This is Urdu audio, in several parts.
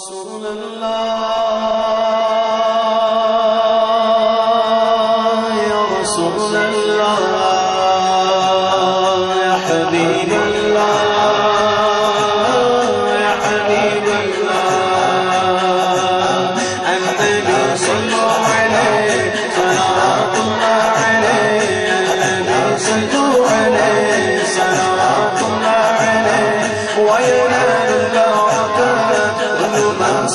رسول اللہ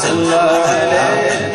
صلی اللہ علیہ وسلم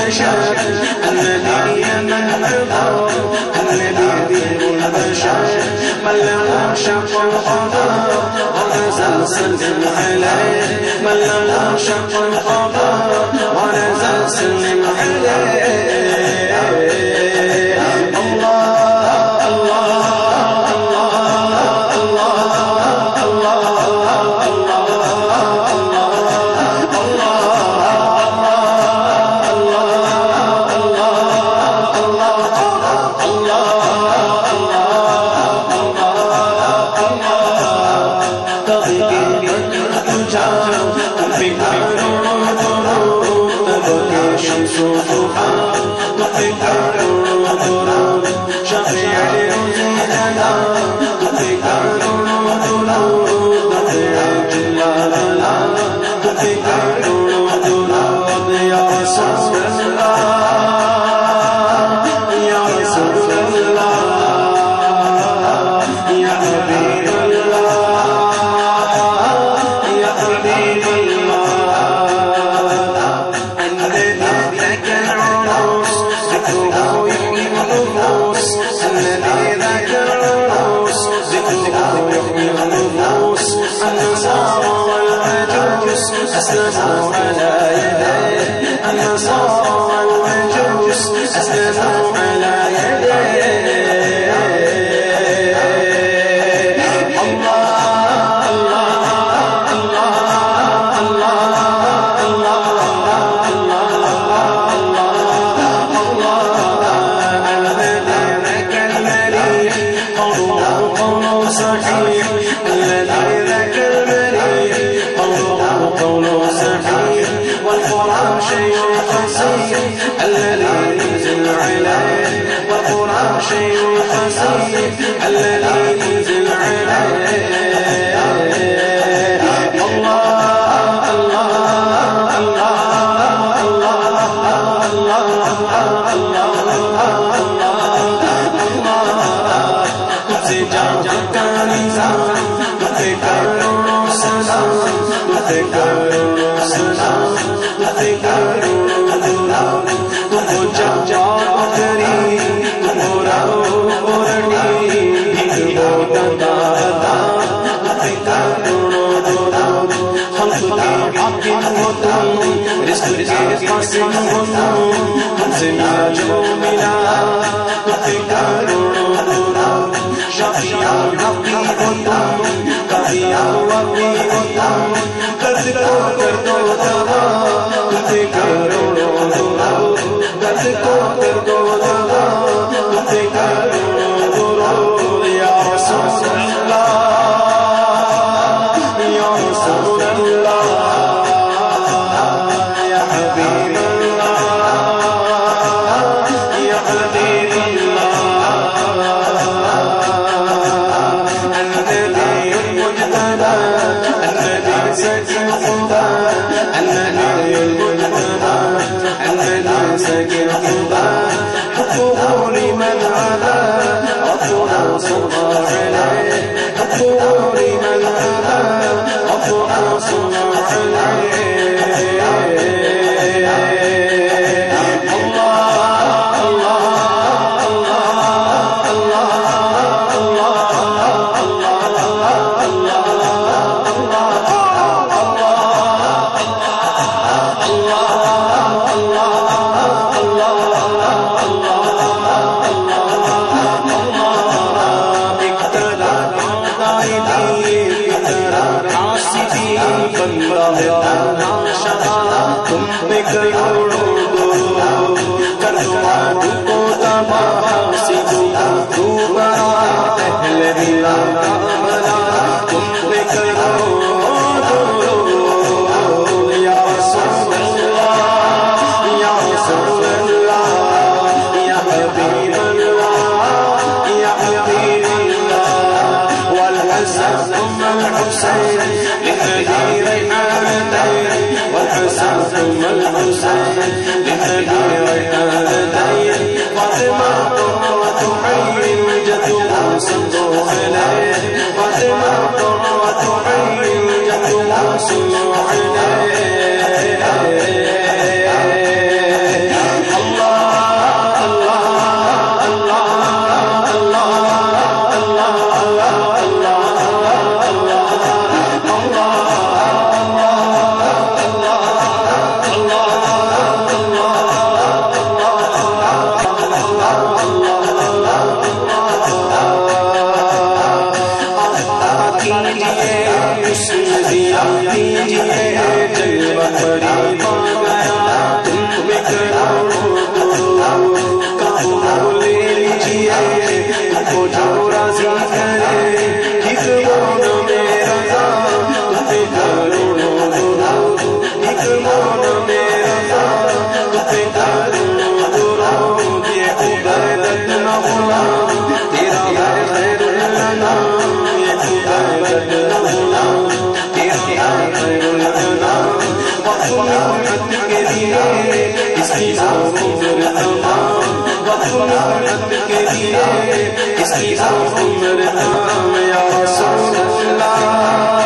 البشر الذي منعه الذي البشر من له شق القضاء ونزلزل عليه من له شق القضاء دارو الرؤوس الذين كالرؤوس ذكره کرو سلام کرو کرو کرو بندہ تم پہ کروڑوں اس کی عمر یا رسول اللہ